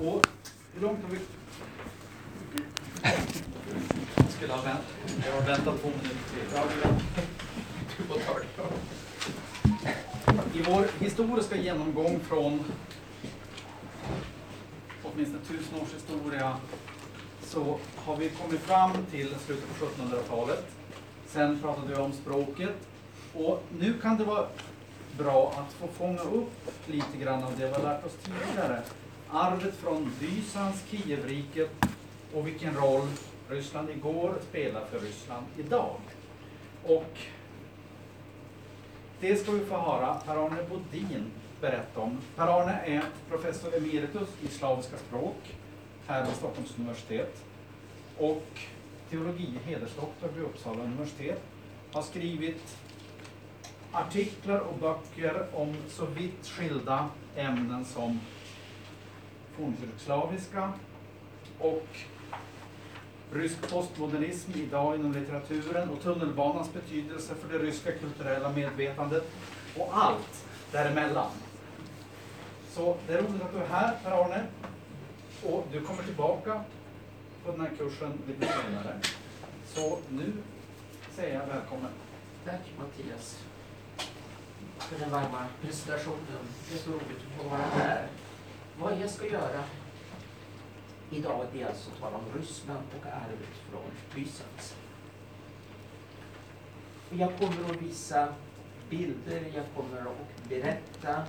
Och hur långt har vi... Jag skulle ha vänt. Jag har väntat två minuter till. Ja, Du får ta det. I vår historiska genomgång från åtminstone tusen års historia så har vi kommit fram till slutet på 1700-talet. Sen pratade vi om språket och nu kan det vara bra att få fånga upp lite grann av det vi har lärt oss tidigare. Arvet från Bysans, Kievriket och vilken roll Ryssland igår spelar för Ryssland idag. Och det ska vi få höra Per-Arne Bodin berätta om. Per-Arne är professor emeritus i slaviska språk här vid Stockholms universitet och teologi hedersdoktor vid Uppsala universitet. Har skrivit artiklar och böcker om så vitt skilda ämnen som fornkyrkslaviska och rysk postmodernism idag inom litteraturen och tunnelbanans betydelse för det ryska kulturella medvetandet och allt däremellan. Så det är roligt att du är här Per-Arne och du kommer tillbaka på den här kursen lite senare. Så nu säger jag välkommen. Tack Mattias för den varma presentationen. Det är så roligt att få vara här. Vad jag ska göra idag är alltså att tala om Ryssland och arvet från Bysans. Jag kommer att visa bilder, jag kommer att berätta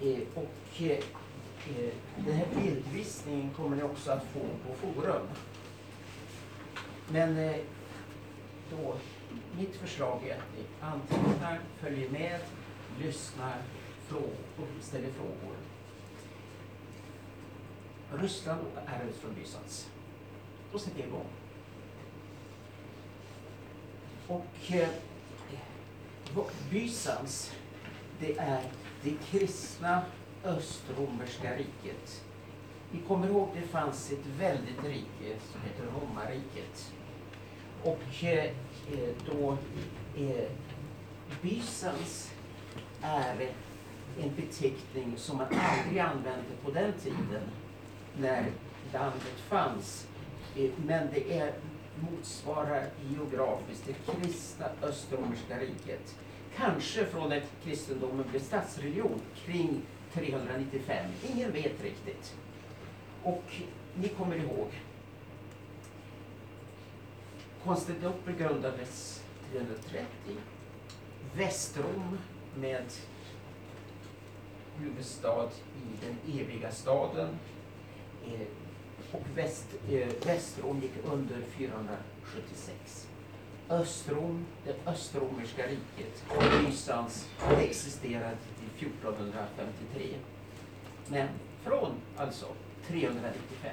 eh, och eh, eh, den här bildvisningen kommer ni också att få på forum. Men eh, då, mitt förslag är att ni antecknar, följer med, lyssnar och ställer frågor. Ryssland och ärendet från Bysans. Då sätter jag igång. Och eh, Bysans, det är det kristna östromerska riket. Vi kommer ihåg det fanns ett väldigt rike som heter Romarriket. Och eh, eh då eh, Bysans är en beteckning som man aldrig använde på den tiden när landet fanns. Eh, men det är, motsvarar geografiskt det kristna östromerska riket. Kanske från att kristendomen blev statsreligion kring 395. Ingen vet riktigt. Och ni kommer ihåg. Konstantinopel grundades 330. Västrom med huvudstad i den eviga staden. Eh, och väst, eh, Västrom gick under 476. Östrom, det östromerska riket, Bysans, existerade till 1453. Men från alltså 395.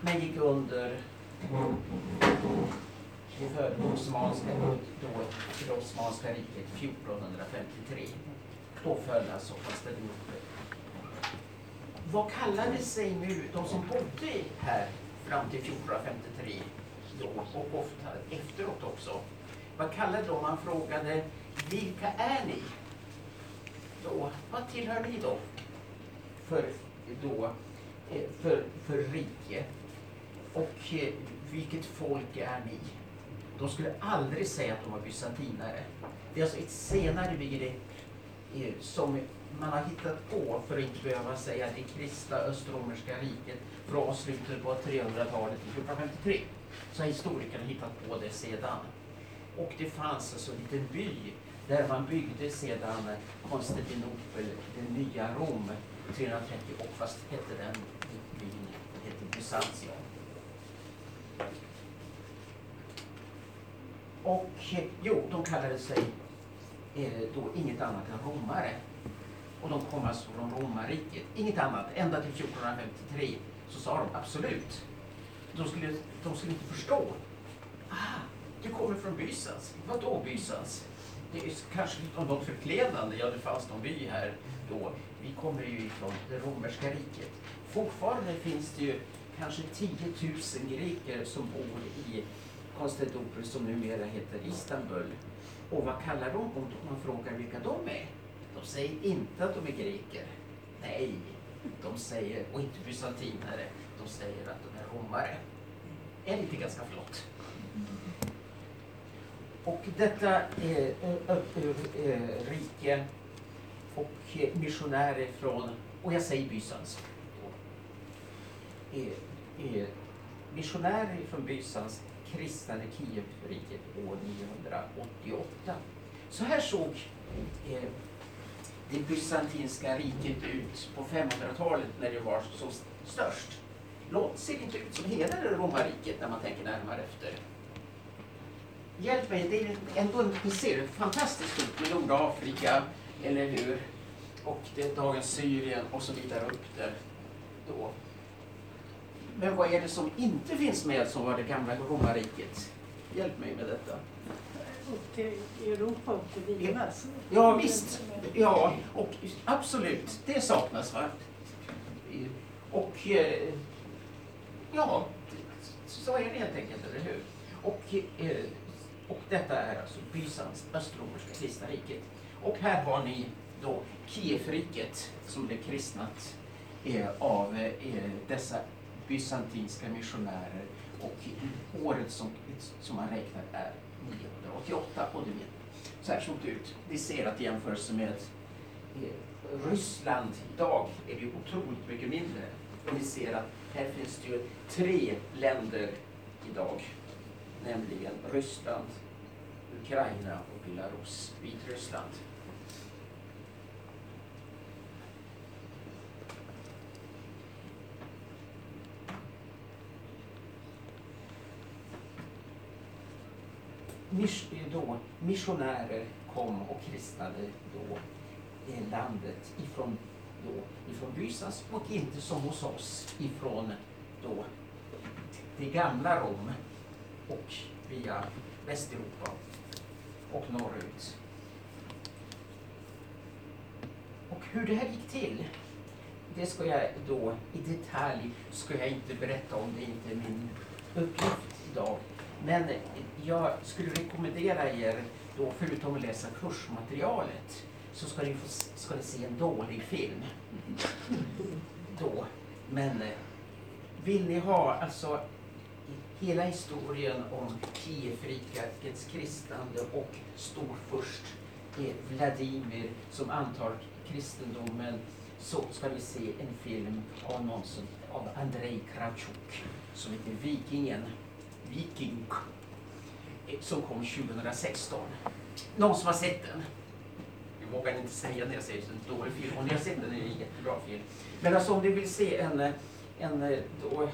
Men gick under för Osmanska, då, det Osmanska riket 1453. Då föll alltså Konstantinopel. Vad kallade sig nu de som bodde här fram till 1453 då, och ofta efteråt också? Vad kallade de? Man frågade vilka är ni? Då, vad tillhör ni då? För, då, eh, för, för rike. Och eh, vilket folk är ni? De skulle aldrig säga att de var bysantinare. Det är alltså ett senare begrepp eh, som man har hittat på för att inte behöva säga det kristna östromerska riket från slutet på 300-talet till 1453. Så har historikerna hittat på det sedan. Och det fanns alltså en liten by där man byggde sedan Konstantinopel, det nya Rom, 330 och fast hette den byn hette Byzantium. Och jo, de kallade sig eh, då inget annat än romare. Och de kom alltså från romarriket. Inget annat. Ända till 1453 så sa de absolut. De skulle, de skulle inte förstå. Ah, du kommer från Bysans. Vadå Bysans? Det är kanske något förklädande. Ja, det fanns någon by här då. Vi kommer ju ifrån det romerska riket. Fortfarande finns det ju kanske 10 000 greker som bor i Konstantinopel som numera heter Istanbul. Och vad kallar de om man frågar vilka de är? De säger inte att de är greker. Nej, de säger, och inte bysantinare, de säger att de är romare. Är inte ganska flott? Och detta eh, rike och missionärer från, och jag säger Bysans, missionärer från Bysans kristnade Kievriket år 988. Så här såg eh, det bysantinska riket ut på 500-talet när det var som störst. Låt ser inte ut som hela det romarriket när man tänker närmare efter. Hjälp mig, det är ändå, en ser, fantastiskt stort med Nordafrika, eller hur? Och det är dagens Syrien och så vidare upp där då. Men vad är det som inte finns med som var det gamla romarriket? Hjälp mig med detta. Upp till Europa, upp till Vinas. Ja visst, ja och absolut, det saknas va. Och eh, ja, så är det helt enkelt, eller hur? Och, eh, och detta är alltså Bysans östromerska kristna riket. Och här har ni då Kievriket som blev kristnat eh, av dessa bysantinska missionärer och året som, som man räknar är 988 och du vet, så här såg det ut. Vi ser att i jämförelse med eh, Ryssland idag är det ju otroligt mycket mindre. Och vi ser att här finns det ju tre länder idag, nämligen Ryssland, Ukraina och Belarus, Vitryssland. Eh, då, missionärer kom och kristnade då landet ifrån, då, ifrån Bysans och inte som hos oss ifrån då, det gamla Rom och via Västeuropa och norrut. Och hur det här gick till, det ska jag då i detalj ska jag inte berätta om, det är inte min uppgift idag. Men jag skulle rekommendera er, då, förutom att läsa kursmaterialet, så ska ni, få, ska ni se en dålig film. Då. Men eh, vill ni ha alltså hela historien om Kievrikets kristnande och storfurst eh, Vladimir som antar kristendomen så ska vi se en film av någon som, av Andrei Kravchuk som heter Vikingen. Viking som kom 2016. Någon som har sett den? Jag vågar inte säga när jag säger att det är en dålig film. Om ni har sett den är det en jättebra film. Men alltså om ni vill se en, en, då,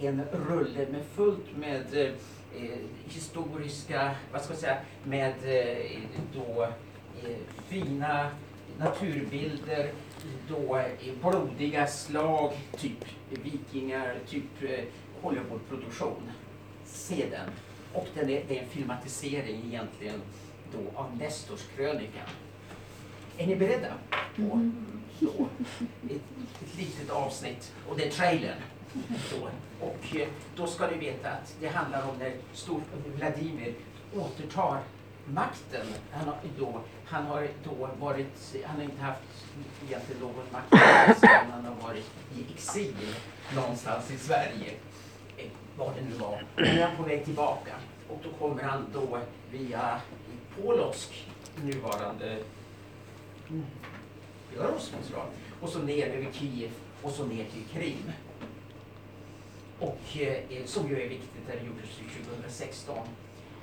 en rulle med fullt med eh, historiska, vad ska jag säga, med eh, då, eh, fina naturbilder, då eh, blodiga slag, typ vikingar, typ eh, Hollywoodproduktion se den. Och den är, det är en filmatisering egentligen då av Nestorskrönikan. Är ni beredda? På då, ett, ett litet avsnitt och det är trailern. Då. Och eh, då ska ni veta att det handlar om när stor Vladimir återtar makten. Han har då, han har då varit, han har inte haft egentligen någon makt han har varit i exil någonstans i Sverige vad det nu var. Nu är han på väg tillbaka och då kommer han då via Polotsk, nuvarande mm. Belarus och så ner över Kiev och så ner till Krim. Och eh, eh som ju är viktigt, där det gjordes 2016.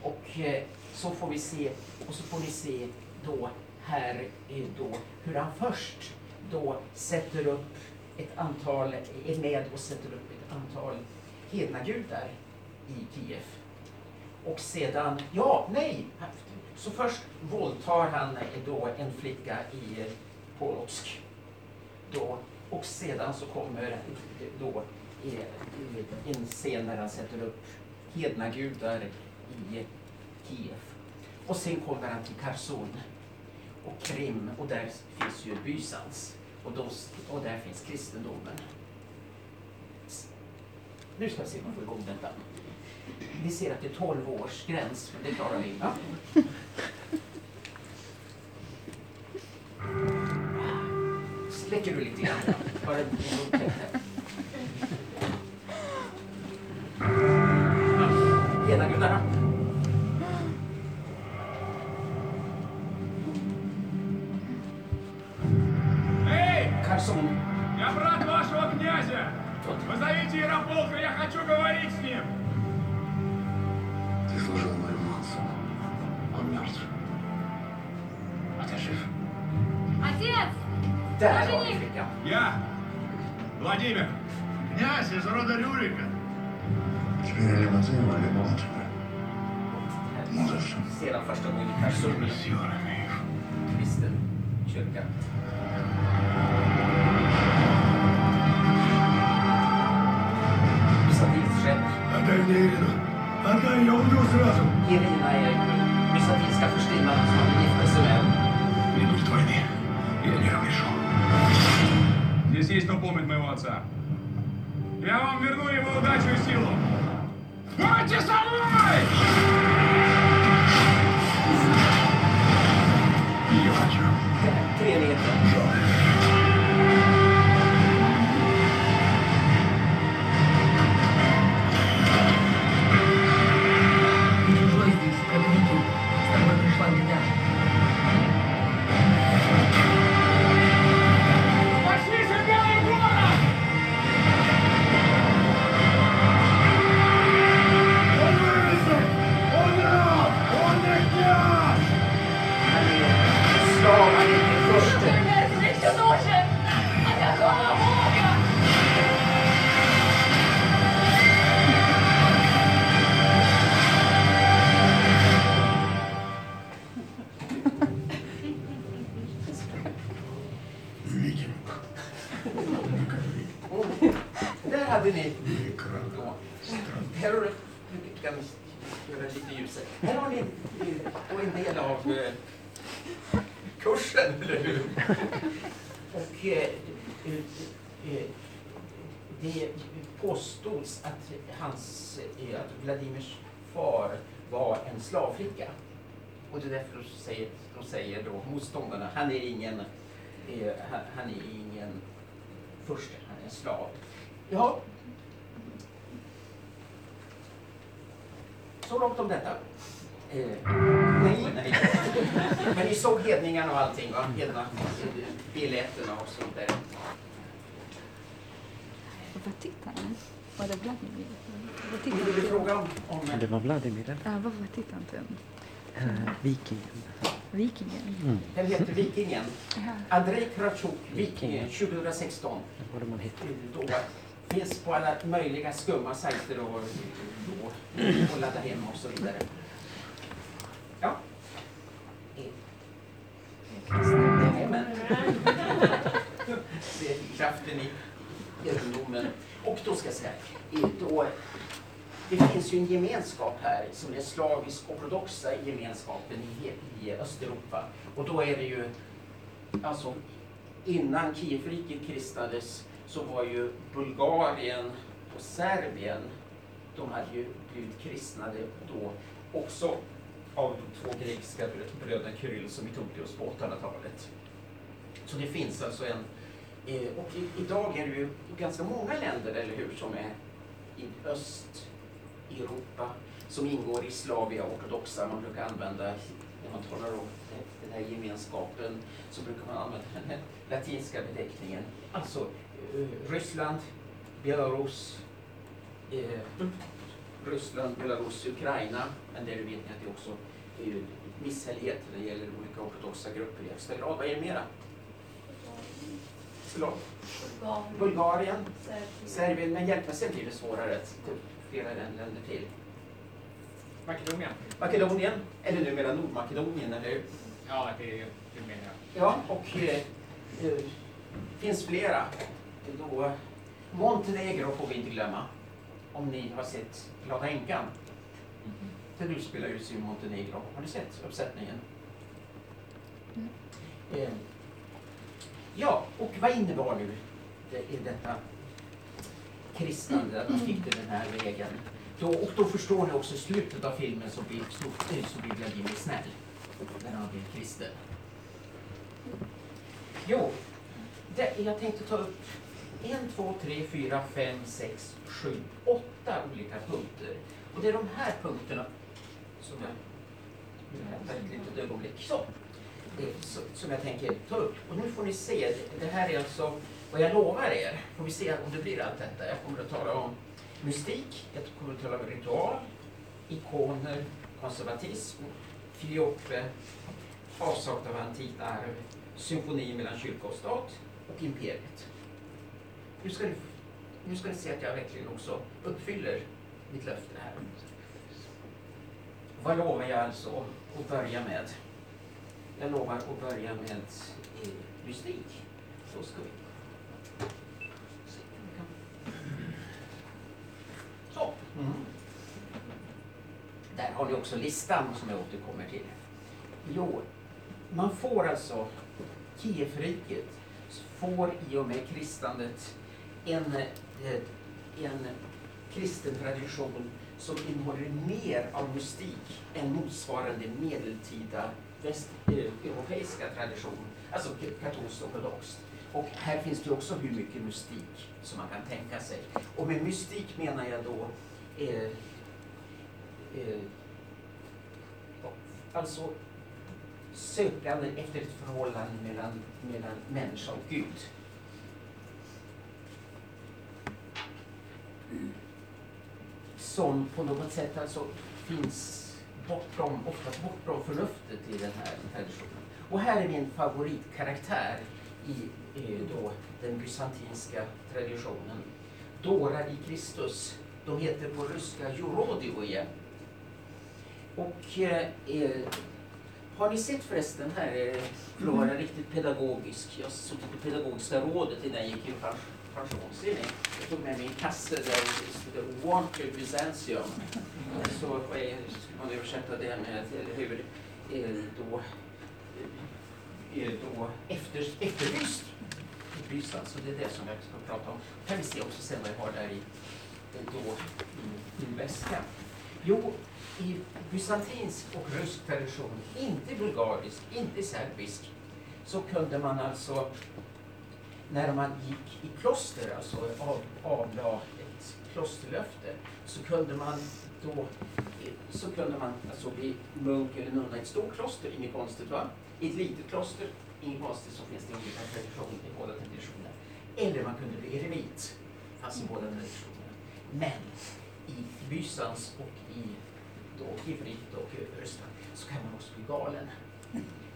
Och eh, så får vi se, och så får ni se då här eh, då hur han först då sätter upp ett antal, är med och sätter upp ett antal hednagudar i Kiev. Och sedan, ja, nej, så först våldtar han då en flicka i Polotsk. Då, och sedan så kommer då en scen där han sätter upp hednagudar i Kiev. Och sen kommer han till Kherson och Krim och där finns ju Bysans och, då, och där finns kristendomen. Nu ska vi se om vi får igång detta. Vi ser att det är 12 års gräns, men det klarar vi. Ja. Släcker du lite grann? Bara motståndarna, han är ingen, eh, han, han är ingen furste, han är en slav. Ja. Så långt om detta. Eh, nej, nej. Men ni såg hedningarna och allting va? Hedna, biljetterna och så vidare. Vad tittar han? Var det Vladimir? Vad tittar du han till? fråga om... om Det var Vladimir, Ja, vad vad tittar han till? äh, vikingen. Vikingen? Mm. den heter Vikingen. Andrei Kravchuk, Vikingen 2016. Det borde man hitta. Då finns på alla möjliga skumma sajter och, och, och ladda hem och så vidare. Ja. Jajamän. Det är kraften i egendomen. Och då ska jag säga, då, det finns ju en gemenskap här som är slavisk-ortodoxa gemenskapen i, i Östeuropa. Och då är det ju, alltså innan Kievriket kristnades så var ju Bulgarien och Serbien, de hade ju blivit kristnade då också av de två grekiska bröderna Kyrill som Mitodios tog oss på 800-talet. Så det finns alltså en, eh, och idag är det ju ganska många länder, eller hur, som är i öst Östeuropa som ingår i Slavia ortodoxa. Man brukar använda, när man talar om den här gemenskapen, så brukar man använda den latinska beteckningen. Alltså eh, Ryssland, Belarus, eh, Ryssland, Belarus, Ukraina. Men där vet ni att det också är misshälligheter när det gäller olika ortodoxa grupper i högsta grad. Vad är det mera? Bulgarien, Serbien, men hjälp mig sen blir det svårare. Typ flera länder till. Makedonien. Makedonien, eller numera Nordmakedonien, eller hur? Ja, det är det menar jag. Ja, och eh, eh, finns flera. Då, Montenegro får vi inte glömma. Om ni har sett Glada änkan. Där du spelar ut i Montenegro. Har ni sett uppsättningen? Eh, ja, och vad innebar nu det, i detta kristnande, att man fick det den här vägen? Då, och då förstår ni också i slutet av filmen så blir, så, så blir Vladimir snäll. När han blir kristen. Jo, det, jag tänkte ta upp en, två, tre, fyra, fem, sex, sju, åtta olika punkter. Och det är de här punkterna som jag ett litet ögonblick. Så. Det, så, som jag tänker ta upp. Och nu får ni se, det, det här är alltså vad jag lovar er. Får vi se om det blir allt detta. Jag kommer att tala om mystik, jag kommer att tala om ritual, ikoner, konservatism, filiope, avsaknad av antikt arv, symfoni mellan kyrka och stat och imperiet. Nu ska, ni, nu ska ni se att jag verkligen också uppfyller mitt löfte här. Vad lovar jag alltså att börja med? Jag lovar att börja med eh, mystik. Så ska vi se om vi kan- Så. Där har ni också listan som jag återkommer till. Jo, man får alltså, Kievriket får i och med kristandet en, eh, en kristen tradition som innehåller mer av mystik än motsvarande medeltida västeuropeiska eh, tradition, alltså katolskt ortodoxt. Och här finns det också hur mycket mystik som man kan tänka sig. Och med mystik menar jag då eh, eh, alltså sökande efter ett förhållande mellan, mellan människa och Gud. Som på något sätt alltså finns bortom, oftast bortom förnuftet i den här traditionen. Och här är min favoritkaraktär i eh, då, den bysantinska traditionen. Dårar i Kristus. De heter på ryska Jurodioje. Och eh, eh, har ni sett förresten här, eh, för att vara riktigt pedagogisk, jag suttit i pedagogiska rådet innan jag gick i pens- pension. Ser ni? Jag tog med mig en kasse där det stod Water Byzantium. Så ska man översätta det med, eller hur? Eh, då, eh, då efter, efterlyst i Byzans, så det är det som jag ska prata om. Kan vi se också sen vad jag har där i, eh, då, i min väska. Jo, i bysantinsk och rysk tradition, inte bulgarisk, inte serbisk, så kunde man alltså, när man gick i kloster, alltså av, avlade ett klosterlöfte, så kunde man då så kunde man alltså bli munk eller nunna i ett stort kloster, inget konstigt va? I ett litet kloster, inget konstigt, så finns det olika traditioner i båda traditionerna. Eller man kunde bli eremit, fast i båda traditionerna. Men i Bysans och i hit och hybrid och Östern så kan man också bli galen.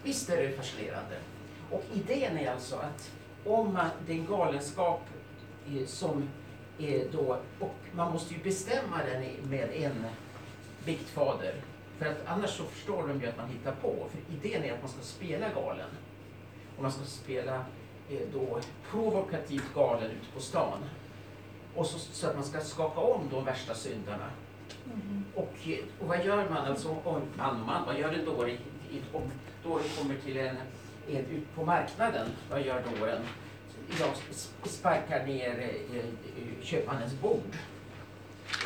Visst är det fascinerande? Och idén är alltså att om man, det är en galenskap eh, som är då, och man måste ju bestämma den med en biktfader. För att annars så förstår de ju att man hittar på. För idén är att man ska spela galen. Och man ska spela eh, då provokativt galen ute på stan. Och så, så att man ska skaka om de värsta syndarna. Och, och vad gör man alltså om man och man, vad gör en dåre om dåren kommer till en, en ut på marknaden? Vad gör dåren? Jag sparkar ner eh, eh, köpmannens bord.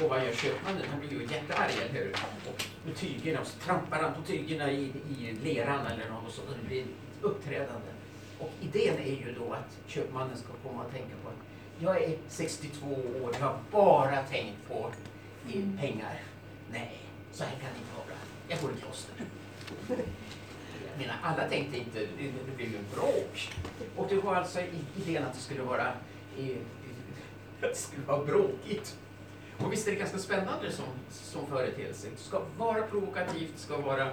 Och vad gör köpmannen? Han blir ju jättearg, eller hur? Och med tygerna, och så trampar han på tygerna i, i leran eller något sånt. Det blir ett uppträdande. Och idén är ju då att köpmannen ska komma och tänka på att jag är 62 år, jag har bara tänkt på eh, pengar. Nej, så här kan det inte vara. Jag går i kloster. Jag menar, alla tänkte inte, det, blev ju en bråk. Och det var alltså idén att det skulle vara, eh, det skulle vara bråkigt. Och visst är det ganska spännande som, som företeelse. Det ska vara provokativt, det ska vara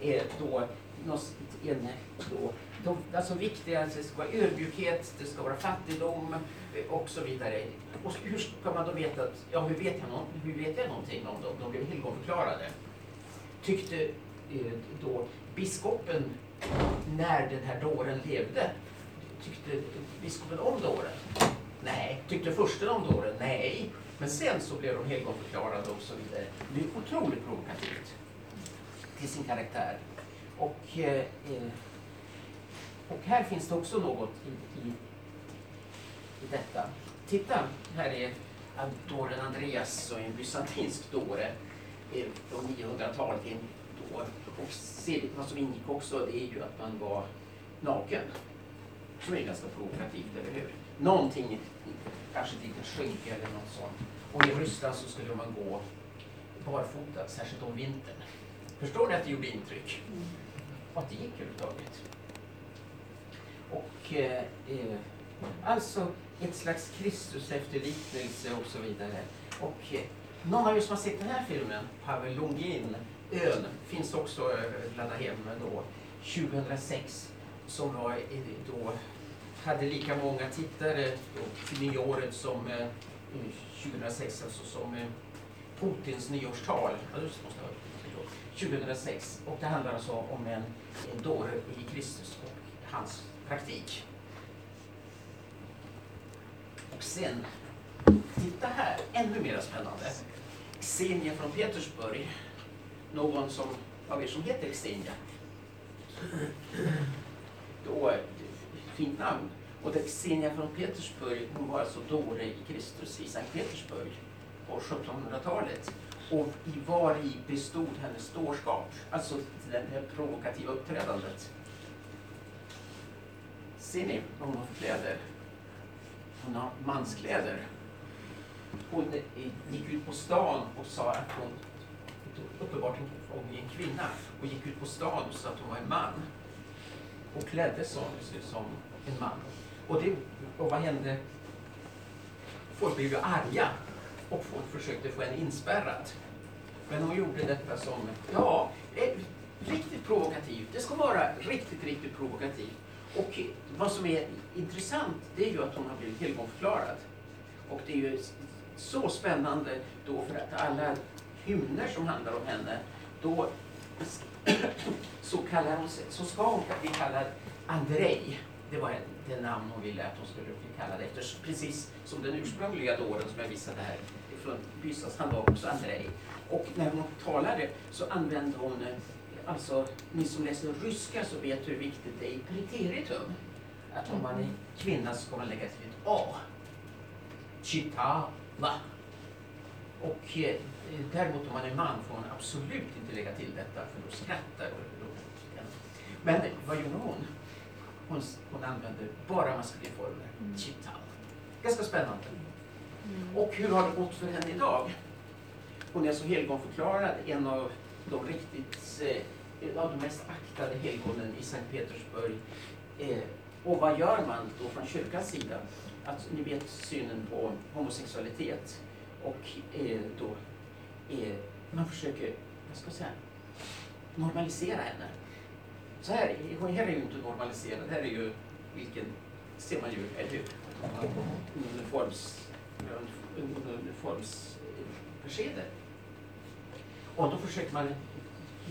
eh, då, något, en, då, de, alltså viktiga, alltså det ska vara ödmjukhet, det ska vara fattigdom och så vidare. Och hur ska man då veta att, ja hur vet jag, någon, hur vet jag någonting om dem? De blev helgonförklarade. Tyckte eh, då biskopen, när den här dåren levde, tyckte biskopen om dåren? Nej. Tyckte fursten om dåren? Nej. Men sen så blev de helgonförklarade och så vidare. Det är otroligt provokativt till sin karaktär. Och, eh, eh, och här finns det också något i, i, i detta. Titta, här är dåren Andreas och en bysantinsk dåre eh, från 900-talet. en dår. Och vad som ingick också det är ju att man var naken. som är ganska provokativt, eller hur? Någonting, kanske ett litet skynke eller något sånt. Och i Ryssland så skulle man gå barfota, särskilt om vintern. Förstår ni att det gjorde intryck? Och att det gick överhuvudtaget. Och eh, eh, alltså ett slags Kristus efterliknelse och så vidare. Och eh, någon av er som har sett den här filmen, Pavel Lundin, Ön, finns också eh, laddad ladda hem då, 2006, som var eh, då, hade lika många tittare då, till nyåret som mm, 2006, alltså som Putins nyårstal. 2006. Och det handlar alltså om en dåre i Kristus och hans praktik. Och sen, titta här, ännu mer spännande. Xenia från Petersburg. Någon som, av er som heter Xenia. Då, fint namn. Och det Xenia från Petersburg, hon var alltså dåre i Kristus i Sankt Petersburg på 1700-talet. Och i var i bestod hennes dårskap, alltså det här provokativa uppträdandet. Ser ni vad hon har för kläder? Hon har manskläder. Hon eh, gick ut på stan och sa att hon, uppenbart var en kvinna, och gick ut på stan och sa att hon var en man. Och klädde sig som en man. Och, det, och vad hände? Folk blev ju arga och folk försökte få henne inspärrad. Men hon gjorde detta som, ja, eh, riktigt provokativt. Det ska vara riktigt, riktigt provokativt. Och vad som är intressant, det är ju att hon har blivit helgonförklarad. Och det är ju så spännande då för att alla hymner som handlar om henne, då så, kallar hon sig, så ska hon bli kallad Andrej. Det var det namn hon ville att hon skulle bli kallad efter. Precis som den ursprungliga dåren som jag visade här från Bystas, han var också Andrej. Och när hon talade så använde hon, alltså ni som läser ryska så vet hur viktigt det är i preteritum. Att om man är kvinna så ska man lägga till ett A. Chitala. Och eh, däremot om man är man får man absolut inte lägga till detta för då skrattar och, Men vad gjorde hon? Hon, hon använde bara maskulinformer. Mm. Chital. Ganska spännande. Och hur har det gått för henne idag? Hon är alltså helgonförklarad, en av de riktigt, eh, av de mest aktade helgonen i Sankt Petersburg. Eh, och vad gör man då från kyrkans sida? Att ni vet synen på homosexualitet och eh, då eh, man försöker, vad ska jag säga, normalisera henne. Så här, hon här är ju inte normaliserad, här är ju vilken, ser man ju, eller hur? Hon uniforms, uniformspersedel. Och då försöker man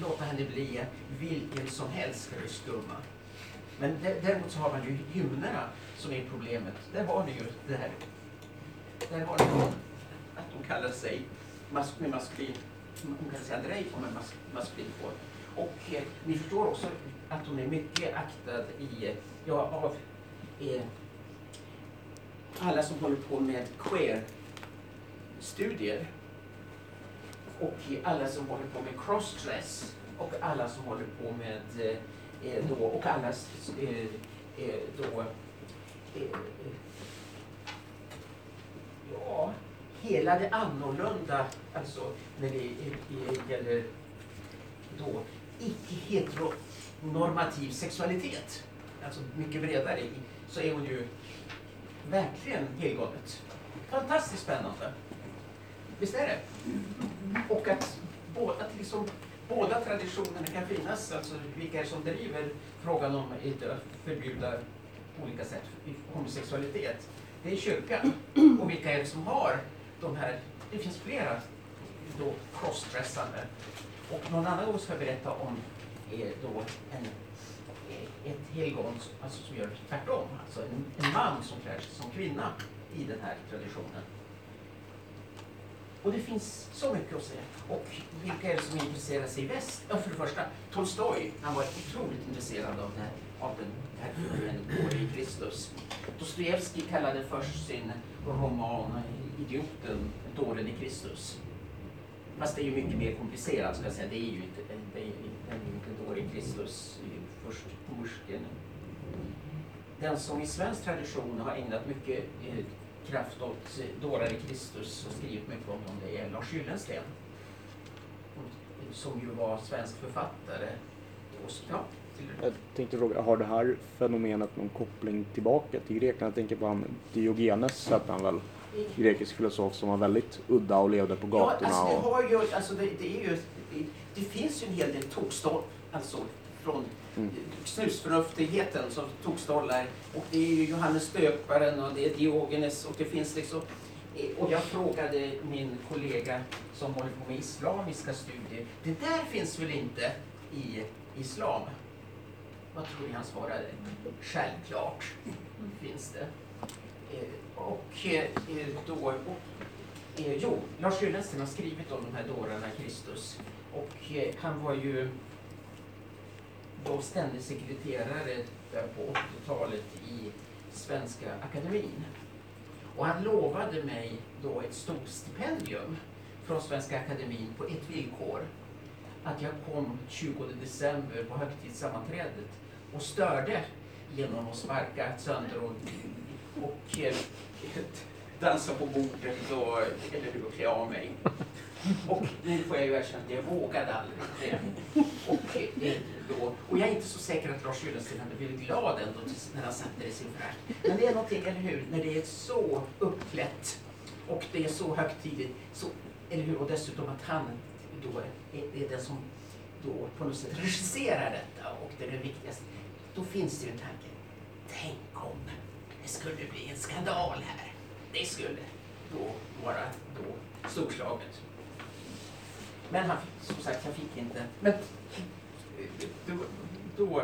låta henne bli vilken som helst ryssgumma. Men däremot så har man ju hymnerna som är problemet. Där har ni ju det här. Där har ni att de kallar sig mas med maskulin, hon kan säga Andrej om en mas maskulin form. Och eh, ni förstår också att hon är mycket aktad i, ja, av eh, alla som håller på med queer-studier och alla som håller på med crossdress och alla som håller på med eh, eh då, och alla eh, eh då eh, eh, ja, hela det annorlunda, alltså när det gäller då icke-heteronormativ sexualitet, alltså mycket bredare, så är hon ju verkligen helgonet. Fantastiskt spännande. Visst är det? Och att, båda, att liksom, båda traditionerna kan finnas, alltså vilka är det som driver frågan om att förbjuda på olika sätt homosexualitet. Det är kyrkan. Och vilka är det som har de här, det finns flera då crossdressande. Och någon annan gång ska jag berätta om är då en, eh, ett helgon alltså, som gör tvärtom. Alltså en, en man som klär sig som kvinna i den här traditionen. Och det finns så mycket att säga. Och vilka är det som intresserar sig väst? Ja, för det första, Tolstoj, han var otroligt intresserad av, den här, av den här figuren i Kristus. Dostojevskij kallade först sin roman Idioten, dåren i Kristus. Fast det är ju mycket mer komplicerat ska jag säga. Det är ju inte, det är, det är inte dåre i Kristus, först Pushkin. den som i svensk tradition har ägnat mycket eh, kraft åt dårar i Kristus och skrivit mycket om dem, det är Lars Gyllensten. Som ju var svensk författare. Och, ja, Jag tänkte fråga, har det här fenomenet någon koppling tillbaka till Grekland? Jag tänker på han Diogenes, hette han väl, grekisk filosof som var väldigt udda och levde på Ja, gatorna. alltså det, och... har ju, alltså det, det, är ju, det, det finns ju en hel del tokstollar, alltså från Mm. snusförnuftigheten som tokstollar. Och det är ju Johannes Döparen och det är Diogenes och det finns liksom eh, och jag frågade min kollega som håller på med islamiska studier. Det där finns väl inte i islam? Vad tror ni han svarade? Självklart finns det. Eh, och eh, då... Och, jo, Lars Gyllensten har skrivit om de här dårarna i Kristus. Och han var ju var ständig sekreterare där på 80-talet i Svenska Akademin. Och han lovade mig då ett stort stipendium från Svenska Akademin på ett villkor. Att jag kom 20 december på högtidssammanträdet och störde genom att sparka sönder och, och eh, dansa på bordet och, eller hur, klä av mig. Och nu får jag ju erkänna att jag vågade aldrig det. Och, eh, eh, då, och jag är inte så säker att Lars Gyllensten hade blivit glad ändå tills- när han satte det i sin värld. Men det är någonting, eller hur, när det är så uppklätt och det är så högtidligt, så, eller hur, och dessutom att han då är, är den som då på något sätt regisserar detta och det är det viktigaste. Då finns det ju en tanke. Tänk om det skulle bli en skandal här. Det skulle då vara då storslaget. Men han, fick som sagt, jag fick inte. Men då, då,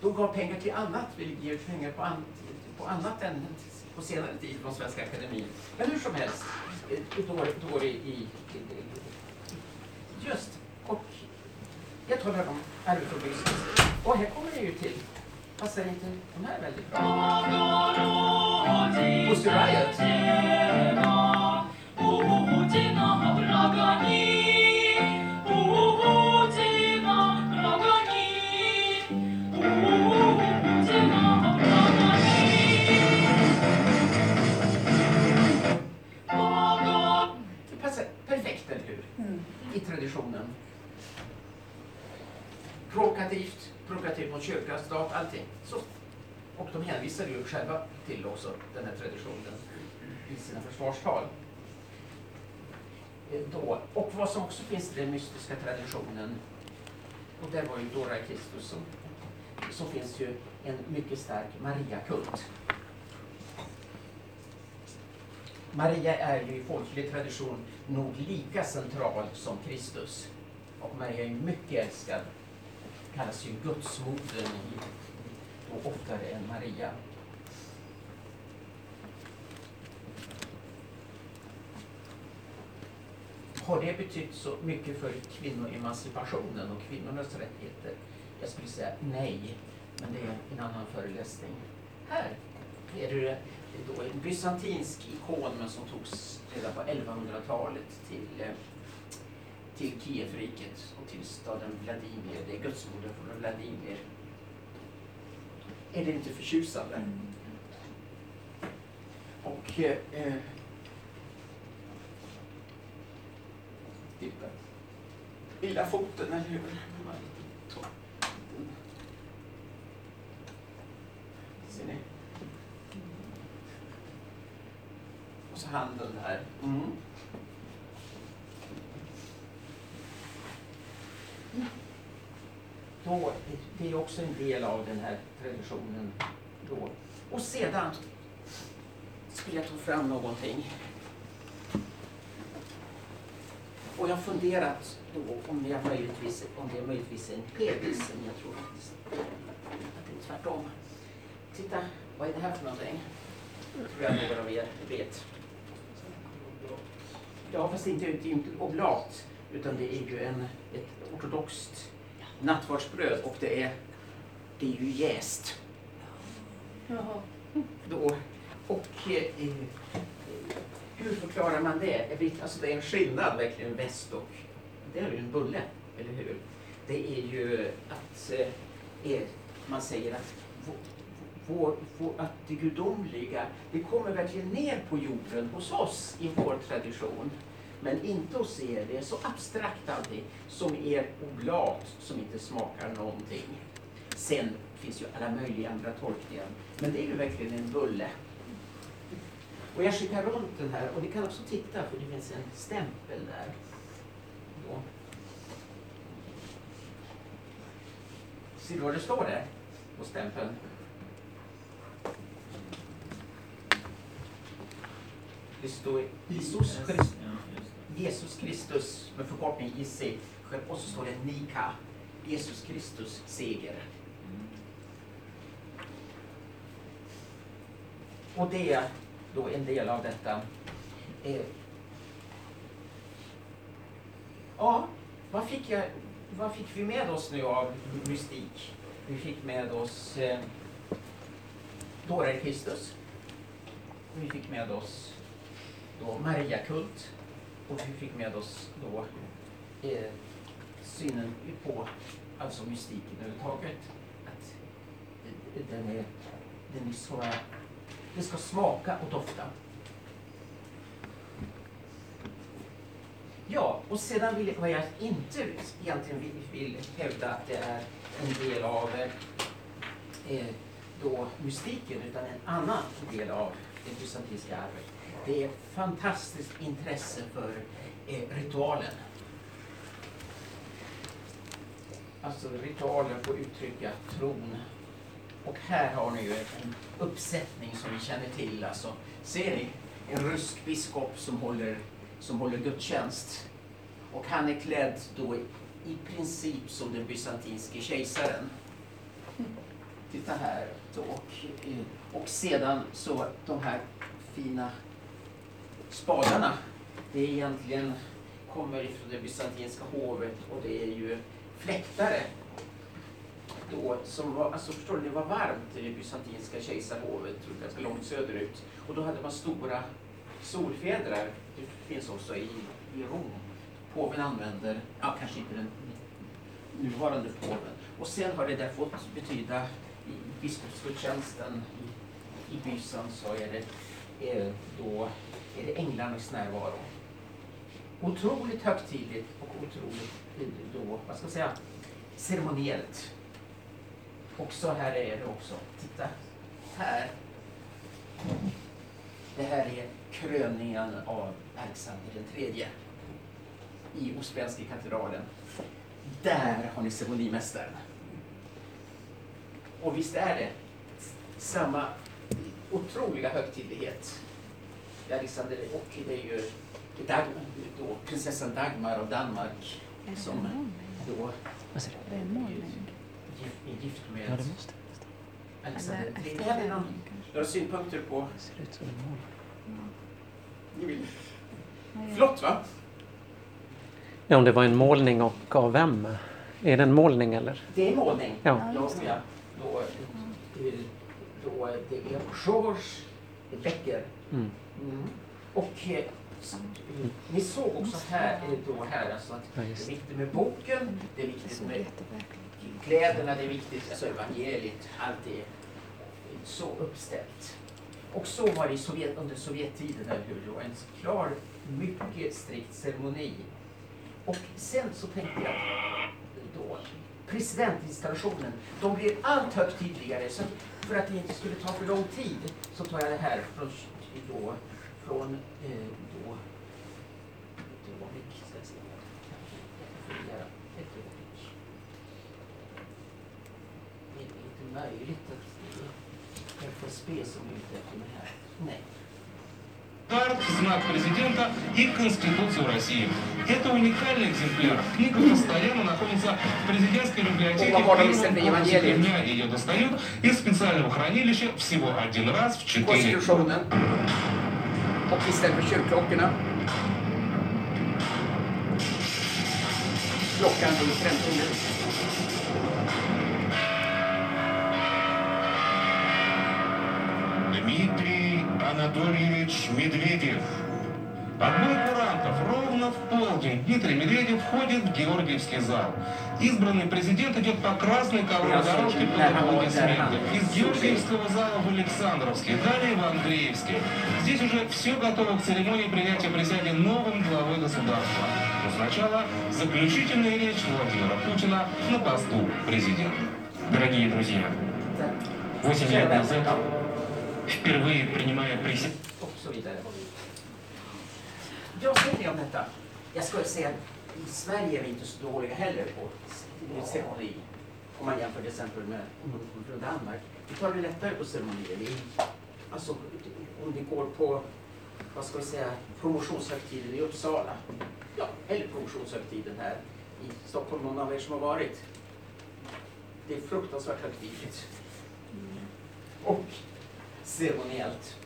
då gav pengar till annat. Vi ger pengar på, an, på annat än på senare tid från Svenska Akademien. Men hur som helst, eh, då, då är det i, i, just, och jag talar om arveförbrytelsen. Och här kommer det ju till, passar inte de här väldigt bra? Pussy Riot. Traditionen. Provokativt, provokativt mot kyrka, stat, allting. Så. Och de hänvisar ju själva till också den här traditionen i sina försvarstal. Eh, då. Och vad som också finns i den mystiska traditionen, och där var ju Dora Kristus som, så finns ju en mycket stark Mariakult. Maria är ju i folklig tradition nog lika central som Kristus. Och Maria är mycket älskad. Kallas ju gudsmodern och oftare än Maria. Har det betytt så mycket för kvinnoemancipationen och kvinnornas rättigheter? Jag skulle säga nej, men det är en annan föreläsning. Här är det då en bysantinsk ikon men som togs redan på 1100-talet till, eh, till Kievriket och till staden Vladimir. Det är gudsmodern från Vladimir. Är det inte förtjusande? Och eh, eh, titta. Lilla foten, eller hur? Ser ni? Handen här. Mm. Då, det är också en del av den här traditionen. Då. Och sedan skulle jag ta fram någonting. Och jag har funderat då om, jag möjligtvis, om det är möjligtvis en pedis, men jag tror faktiskt att det är tvärtom. Titta, vad är det här för någonting? Jag tror jag några av er vet. Ja, fast det är inte, inte oblat, utan det är ju en, ett ortodoxt nattvardsbröd och det är, det är ju jäst. Jaha. Då, och eh, hur förklarar man det? Alltså det är en skillnad verkligen väst och det är ju en bulle, eller hur? Det är ju att eh, man säger att vår, vår, att det gudomliga, det kommer verkligen ner på jorden hos oss i vår tradition. Men inte hos er. Det är så abstrakt allting. Som er oblat som inte smakar någonting. Sen finns ju alla möjliga andra tolkningar. Men det är ju verkligen en bulle. Och jag skickar runt den här och ni kan också titta för det finns en stämpel där. Då. Ser du vad det står där på stämpeln? Det står Jesus Kristus, Jesus Kristus med förkortning JC och så står det Nika. Jesus Kristus seger. Och det är då en del av detta. Eh, ja, vad fick, jag, vad fick vi med oss nu av mystik? Vi fick med oss eh, dårar Kristus. Vi fick med oss då Mariakult. Och vi fick med oss då eh, synen på alltså mystiken överhuvudtaget. Att den är, den är så det ska smaka och dofta. Ja, och sedan vill, vad jag inte egentligen vill, vill hävda att det är en del av eh, då mystiken, utan en annan del av det bysantinska arvet. Det är ett fantastiskt intresse för eh, ritualen. Alltså ritualen får uttrycka tron och här har ni ju en uppsättning som vi känner till. Alltså, ser ni? En rysk biskop som håller, som håller gudstjänst. Och han är klädd då i princip som den bysantinske kejsaren. Titta här. Och, eh, och sedan så de här fina spadarna. Det egentligen kommer ifrån det bysantinska hovet och det är ju fläktare då som var, alltså förstår du, det var varmt i det bysantinska kejsarhovet, ganska långt söderut. Och då hade man stora solfjädrar, det finns också i, i Rom. Påven använder, ja kanske inte den nuvarande påven. Och sen har det där fått betyda i biskopsgudstjänsten i, i Bysan så är det, eh, då är det änglarnas närvaro. Otroligt högtidligt och otroligt då, vad ska jag säga, ceremoniellt. Och så här är det också. Titta. Här. Det här är kröningen av Alexander den tredje i Ospenska katedralen. Där har ni ceremonimästaren. Och visst är det samma otroliga högtidlighet. Alexander, och det är ju Dag, då, prinsessan Dagmar av Danmark som då Vad säger du? Det är en målning. är gift med Ja, det måste det. Alexander någon, målning kanske. några synpunkter på? Det ser ut som en målning. Ni vill. Nej, Flott va? Ja, om det var en målning och av vem? Är det en målning eller? Det är målning. Ja. Då, eh, då det är George Becker. Mm. Mm. Och eh, eh, ni såg också här, eh, då här alltså att Ja, det är viktigt med boken, det är viktigt med kläderna, det är viktigt, alltså evangeliet, allt är så uppställt. Och så var det Sovjet, under Sovjettiden, eller hur? Det var en klar, mycket strikt ceremoni. Och sen så tänkte jag då, presidentinstallationen, de blir allt högtidligare. Så för att det inte skulle ta för lång tid så tar jag det här från, då, från eh, då, ett ska jag se. Jag fundera. Det är inte möjligt att det är FSB som är ute efter mig här. Nej. Карт, знак президента и Конституцию России. Это уникальный экземпляр. Книга постоянно находится в президентской библиотеке в первом. Кремля. Ее достают из специального хранилища всего один раз в четыре. Klockan blir 15 Анатольевич Медведев, Отбой курантов. Ровно в полдень Дмитрий Медведев входит в Георгиевский зал. Избранный президент идет по красной ковровой дорожке под аплодисменты. Из Георгиевского зала в Александровский, далее в Андреевский. Здесь уже все готово к церемонии принятия присяги новым главы государства. Но сначала заключительная речь Владимира Путина на посту президента. Дорогие друзья, восемь лет назад, впервые принимая присягу, och så vidare. Jag säger det om detta. Jag skulle säga att i Sverige är vi inte så dåliga heller på c- ceremoni. Om man jämför till exempel med om man kommer från Danmark. Vi tar det lättare på ceremonier. Vi, alltså, om vi går på, vad ska vi säga, promotionshögtiden i Uppsala. Ja, eller promotionshögtiden här i Stockholm. Någon av er som har varit. Det är fruktansvärt högtidligt. Och ceremoniellt.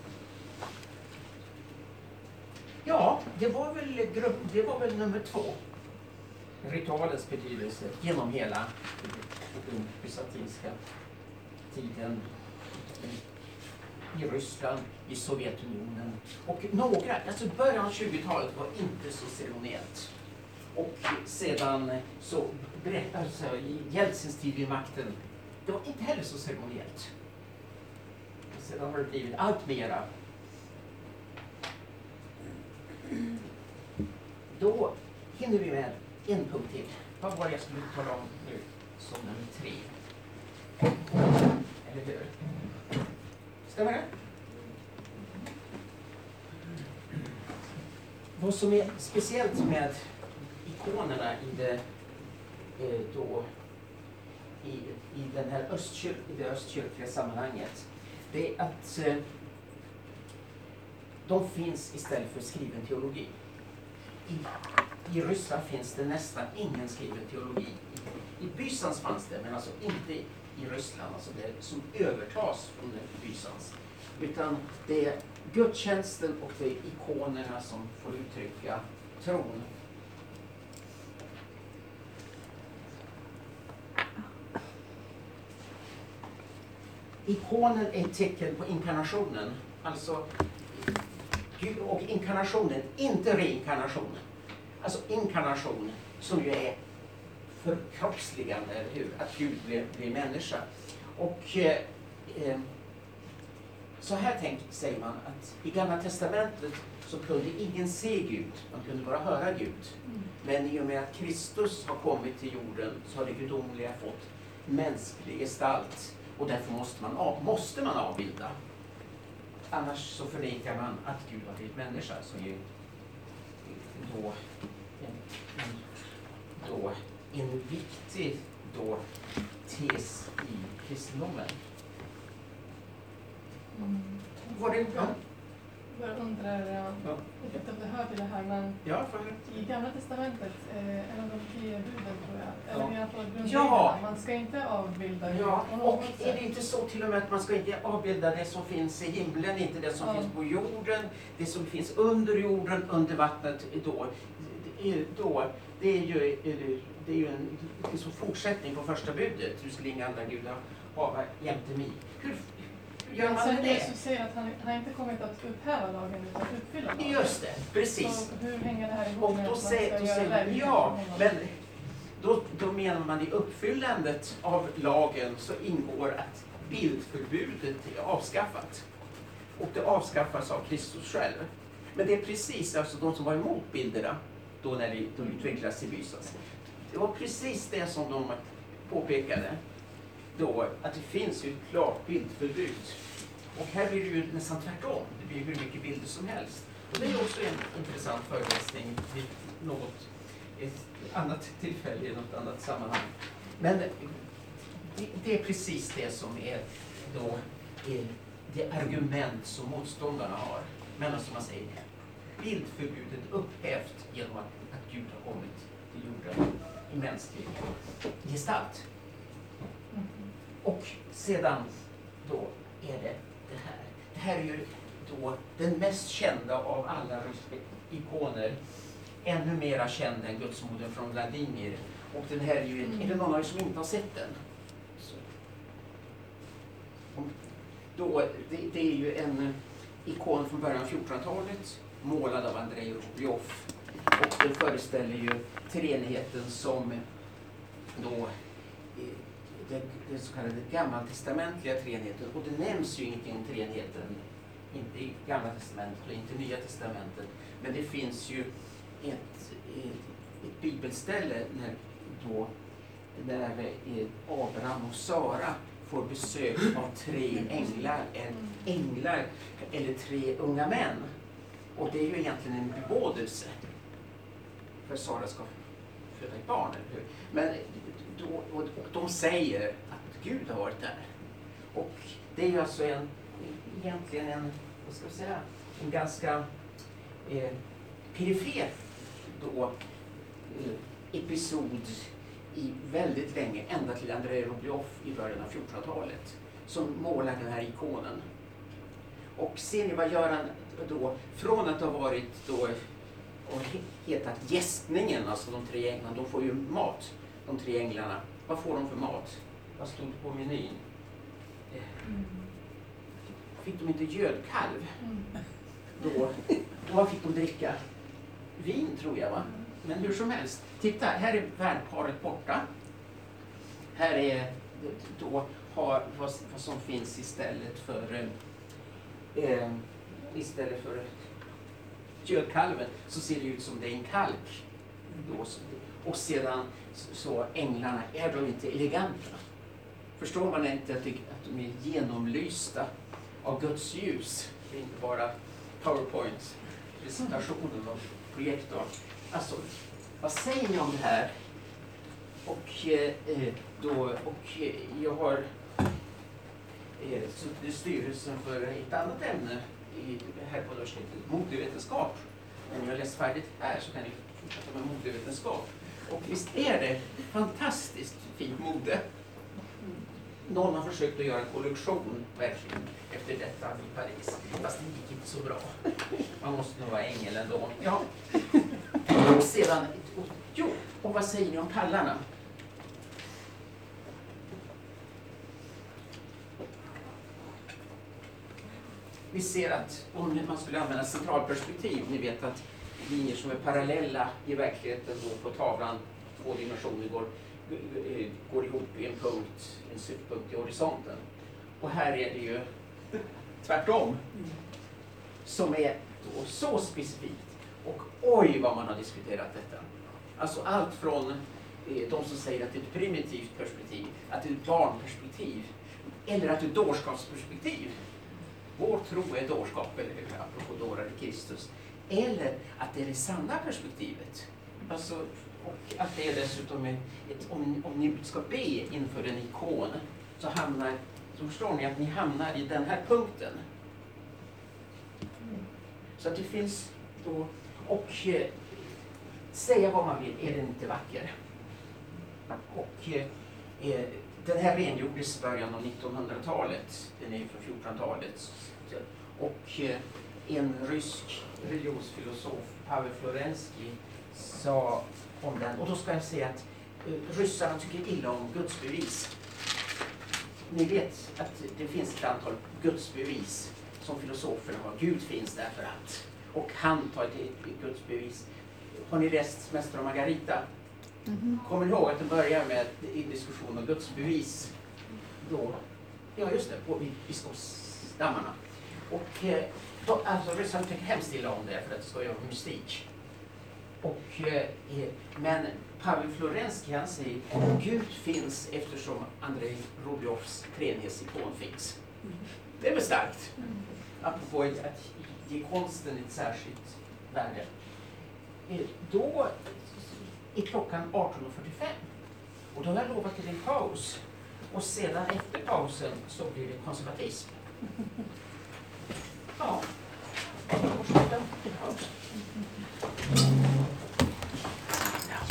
Ja, det var väl, grupp, det var väl nummer två. Ritualens betydelse genom hela den bysantinska tiden i, Ryssland, i Sovjetunionen och några, alltså början av 20-talet var inte så ceremoniellt. Och sedan så, bre- alltså i Jeltsins tid vid makten, det var inte heller så ceremoniellt. Sedan har det blivit allt mera Då hinner vi med en punkt till. Vad var det jag skulle tala om nu som nummer tre? Eller hur? Stämmer det? Vad som är speciellt med ikonerna i det, eh, då, i, i, den här östkyr, i det östkyrkliga sammanhanget, det är att eh, de finns istället för skriven teologi. I, I Ryssland finns det nästan ingen skriven teologi. I, i Bysans fanns det, men alltså inte i Ryssland, alltså det som övertas från Bysans. Utan det är gudstjänsten och det är ikonerna som får uttrycka tron. Ikonen är ett tecken på inkarnationen. Alltså, Gud och inkarnationen, inte reinkarnation. Alltså inkarnation som ju är förkroppsligande, eller hur? Att Gud blir, blir människa. Och eh, eh, så här tänk, säger man att i Gamla Testamentet så kunde ingen se Gud, man kunde bara höra Gud. Men i och med att Kristus har kommit till jorden så har det gudomliga fått mänsklig gestalt och därför måste man, av, måste man avbilda. Annars så förnekar man att Gud har blivit människa som ju då en, en, då en viktig då tes i kristendomen. Var det ja. Jag undrar, eh, vet inte om det hör till det här, men Ja, i Gamla Testamentet, eh, en av de tio buden tror jag, eller Ja. i alla fall Ja. man ska inte avbilda Ja, och något är sätt. det inte så till och med att man ska inte avbilda det som finns i himlen, inte det som Ja. finns på jorden, det som finns under jorden, under vattnet då. Då, det är ju, det är ju en det är som fortsättning på första budet. Du skulle inga andra gudar hava jämte mig. Gör med det? Jesus säger att han, han inte kommit att upphäva lagen utan att uppfylla lagen. Just det, precis. Så hur hänger det här ihop Och med då att man säger, då säger ja, men då, då menar man i uppfyllandet av lagen så ingår att bildförbudet är avskaffat. Och det avskaffas av Kristus själv. Men det är precis alltså de som var emot bilderna då när de, de utvecklades i Bysas. Det var precis det som de påpekade då, att det finns ju ett klart bildförbud. Och här blir det ju nästan tvärtom. Det blir hur mycket bilder som helst. Och det är också en intressant föreläsning vid något ett annat tillfälle i något annat sammanhang. Men det, det är precis det som är då är det argument som motståndarna har. Men som man säger, bildförbudet upphävt genom att, att Gud har kommit till jorden i mänsklig gestalt. Och sedan då är det det här. Det här är ju då den mest kända av alla ikoner. Ännu mera känd än Gudsmodern från Vladimir. Och den här är ju, är det någon av er som inte har sett den? Så. Då, det, det är ju en, ikon från början av 1400-talet, målad av Andrei Rublev. Och den föreställer ju treenigheten som då den, det så kallade gammaltestamentliga treenigheten. Och det nämns ju ingenting om treenigheten, inte i Gamla testamentet och inte i Nya testamentet. Men det finns ju ett, ett, ett bibelställe när, då, när Abraham och Sara får besök av tre änglar, en änglar eller tre unga män. Och det är ju egentligen en bebådelse. För Sara ska föda ett barn, eller hur? Men och, och de säger att Gud har varit där. Och det är ju alltså en, egentligen en, vad ska jag säga, en ganska eh, perifer då, eh, episod i väldigt länge, ända till Andrei Rublev i början av 1400-talet, som målar den här ikonen. Och ser ni vad Göran då? Från att ha varit då och hetat Gästningen, alltså de tre änglarna, de får ju mat, de tre änglarna. Vad får de för mat? Vad stod på menyn? Eh, Fick de inte gödkalv? Då, och vad fick de dricka? Vin tror jag va? Men hur som helst, titta här är värdparet borta. Här är då har, vad, vad som finns istället för eh, eh, istället för gödkalven så ser det ut som det är en kalk. Då, så- och sedan så- änglarna, är de inte eleganta? Förstår man inte att, det, att de är genomlysta av Guds ljus? Det är inte bara Powerpoint-presentationen och projektorn. Alltså, vad säger ni om det här? Och, eh, eh, då, och eh, jag har eh, suttit i styrelsen för ett annat ämne i, här på universitetet, modevetenskap. När ni har läst färdigt här så kan ni fortsätta med modevetenskap. Och visst är det fantastiskt fint mode. Någon har försökt att göra en kollektion verkligen efter detta i Paris. Fast det gick inte så bra. Man måste nog vara ängel ändå. Ja. Och sedan, och, jo, och vad säger ni om pallarna? Vi ser att om man skulle använda centralperspektiv, ni vet att linjer som är parallella i verkligheten då på tavlan, två dimensioner, går, eh, går ihop i en punkt, en slutpunkt i horisonten. Och här är det ju tvärtom, som är då så specifikt. Och oj vad man har diskuterat detta. Alltså allt från eh, de som säger att det är ett primitivt perspektiv, att det är ett barnperspektiv, eller att det är ett dårskapsperspektiv. Vår tro är dårskap, eller? Apropå dårar i Kristus. Eller att det är det sanna perspektivet. Alltså, och att det är dessutom ett, ett, om, om ni ska be inför en ikon så hamnar, så förstår ni att ni hamnar i den här punkten. Så att det finns då, och eh, säga vad man vill, är den inte vacker? Och eh, eh den här rengjordes i början av 1900-talet. Den är ju från 1400-talet. Och eh, en rysk religionsfilosof, Pavel Florensky, sa om den, och då ska jag säga att eh, ryssarna tycker illa om gudsbevis. Ni vet att det finns ett antal gudsbevis som filosoferna har. Gud finns därför att. Och han tar ett, gudsbevis. Har ni läst Mästare och Margarita? Kommer ni ihåg att det börjar med en diskussion om gudsbevis? Då, ja, just det, på biskopsdammarna. Och eh, alltså, ryssarna tycker hemskt illa om det för att det ska göra mystik. Och, eh, eh, men Pavel Florensky han säger Gud finns eftersom Andrei Rublevs treenighetsikon finns. Det är väl starkt? Apropå att att ge konsten ett särskilt värde. Eh, Då är klockan 18.45 och då har jag lovat till en paus. Och sedan efter pausen så blir det konservatism. Oh. Ja.